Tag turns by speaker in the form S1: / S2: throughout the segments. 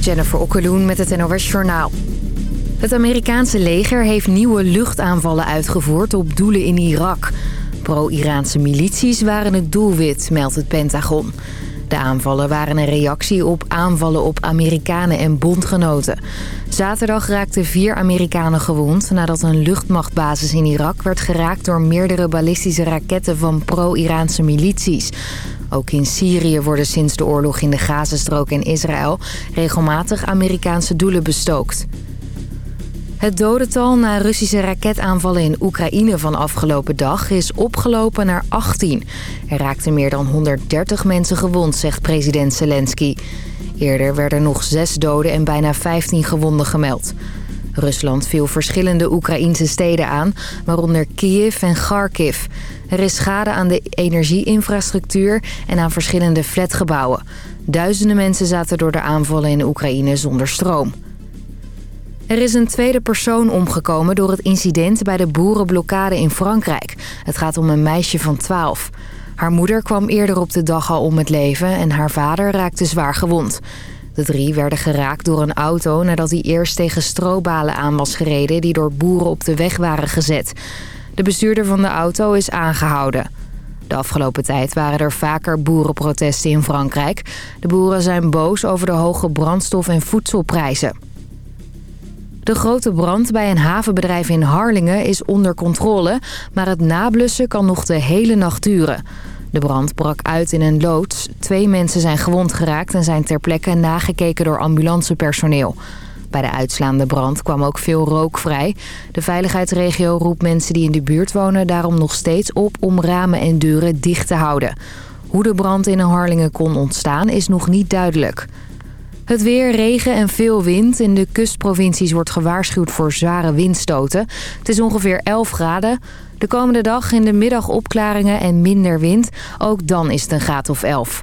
S1: Jennifer Okkeloen met het NOS Journaal. Het Amerikaanse leger heeft nieuwe luchtaanvallen uitgevoerd op doelen in Irak. Pro-Iraanse milities waren het doelwit, meldt het Pentagon. De aanvallen waren een reactie op aanvallen op Amerikanen en bondgenoten. Zaterdag raakten vier Amerikanen gewond nadat een luchtmachtbasis in Irak werd geraakt door meerdere ballistische raketten van pro-Iraanse milities. Ook in Syrië worden sinds de oorlog in de Gazastrook en Israël regelmatig Amerikaanse doelen bestookt. Het dodental na Russische raketaanvallen in Oekraïne van afgelopen dag is opgelopen naar 18. Er raakten meer dan 130 mensen gewond, zegt president Zelensky. Eerder werden nog zes doden en bijna 15 gewonden gemeld. Rusland viel verschillende Oekraïnse steden aan, waaronder Kiev en Kharkiv. Er is schade aan de energieinfrastructuur en aan verschillende flatgebouwen. Duizenden mensen zaten door de aanvallen in Oekraïne zonder stroom. Er is een tweede persoon omgekomen door het incident bij de boerenblokkade in Frankrijk. Het gaat om een meisje van 12. Haar moeder kwam eerder op de dag al om het leven en haar vader raakte zwaar gewond. De drie werden geraakt door een auto nadat hij eerst tegen strobalen aan was gereden... die door boeren op de weg waren gezet. De bestuurder van de auto is aangehouden. De afgelopen tijd waren er vaker boerenprotesten in Frankrijk. De boeren zijn boos over de hoge brandstof- en voedselprijzen. De grote brand bij een havenbedrijf in Harlingen is onder controle... maar het nablussen kan nog de hele nacht duren. De brand brak uit in een loods. Twee mensen zijn gewond geraakt en zijn ter plekke nagekeken door ambulancepersoneel. Bij de uitslaande brand kwam ook veel rook vrij. De veiligheidsregio roept mensen die in de buurt wonen daarom nog steeds op om ramen en deuren dicht te houden. Hoe de brand in Harlingen kon ontstaan is nog niet duidelijk. Het weer, regen en veel wind. In de kustprovincies wordt gewaarschuwd voor zware windstoten. Het is ongeveer 11 graden. De komende dag in de middag opklaringen en minder wind. Ook dan is het een graad of 11.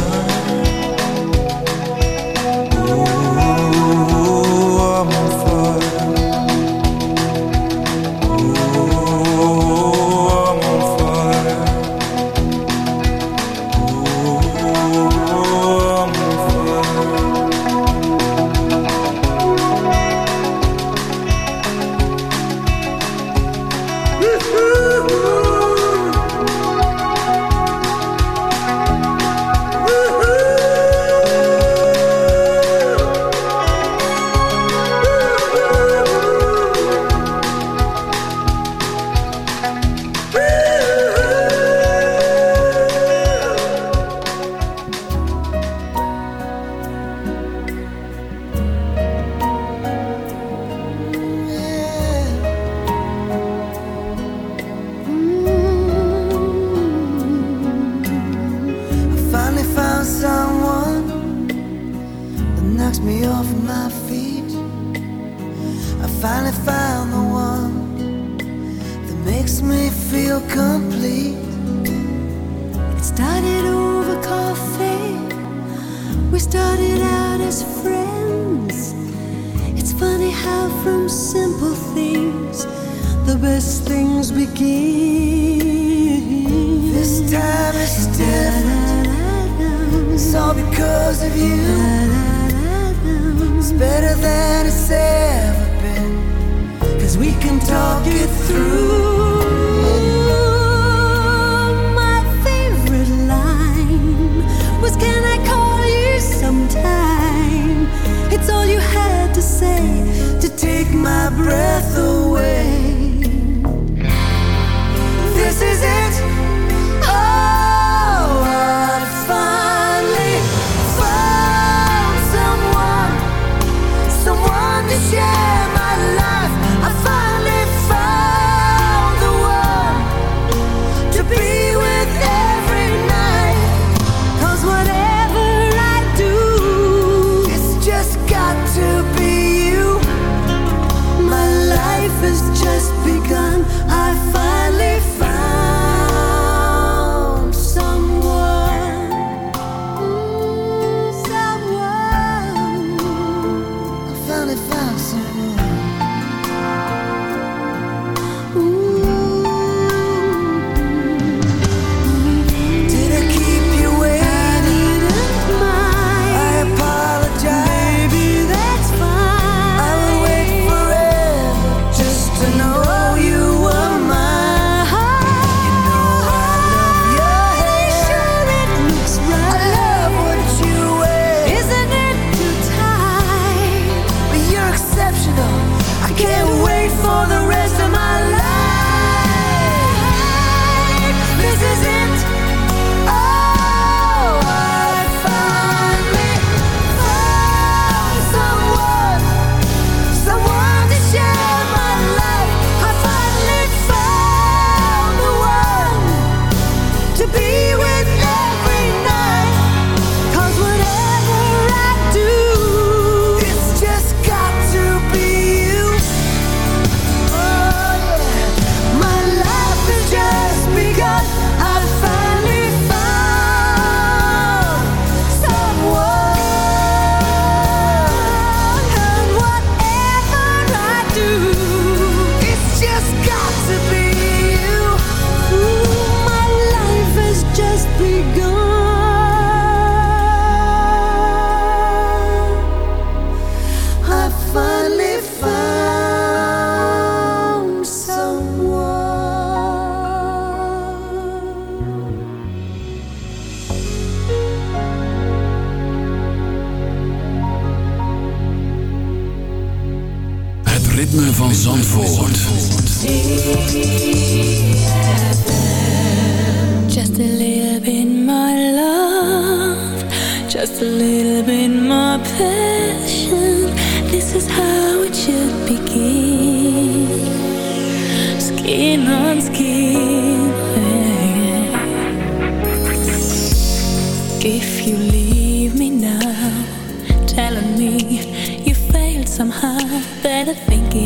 S2: ritme van
S3: Zandvoort.
S4: Just a little bit more love. Just a little bit more passion. This is how it should begin. Skin on skin.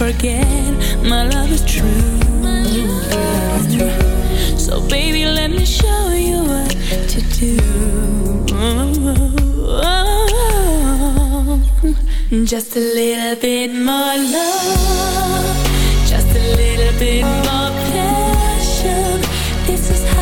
S4: forget my love is true. True. So baby, let me show you what to do. Just a little bit more love, just a little bit more passion. This is how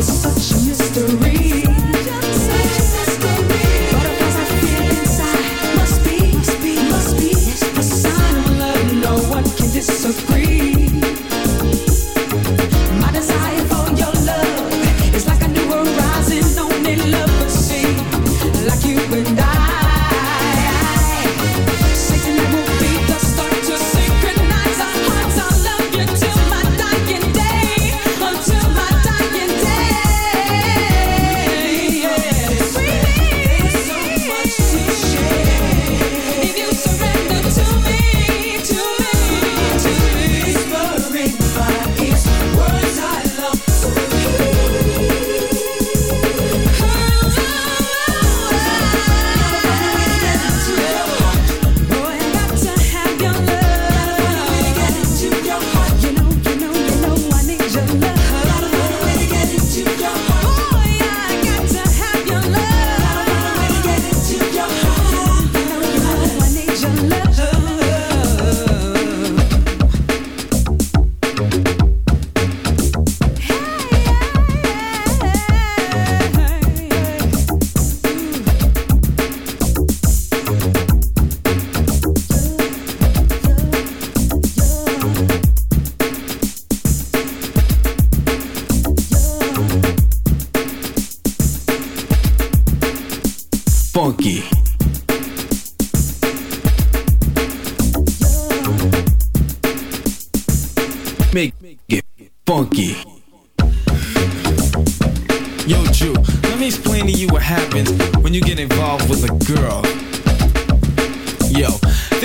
S4: It's such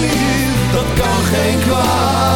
S5: Lief, dat kan geen kwaad.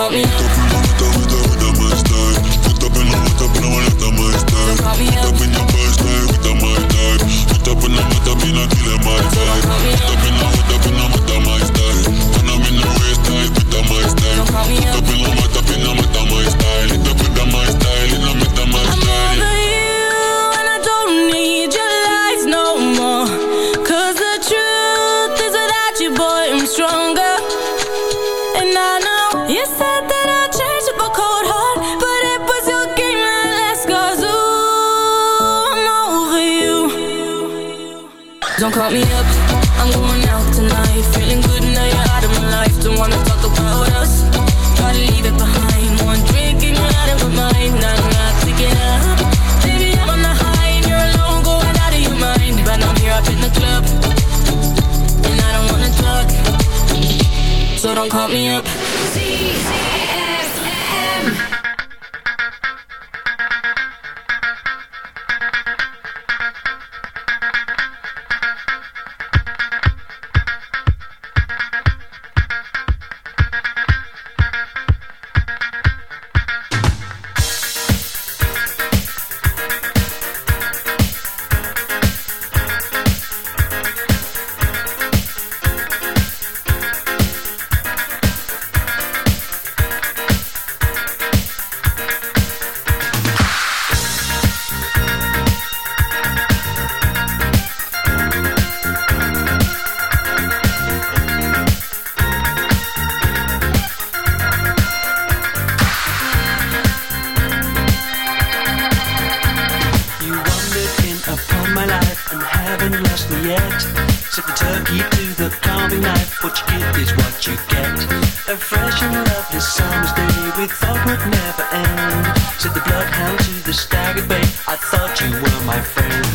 S4: call me
S6: To never end. Said the bloodhound to the staggered bay, I thought you were my friend.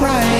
S3: Crying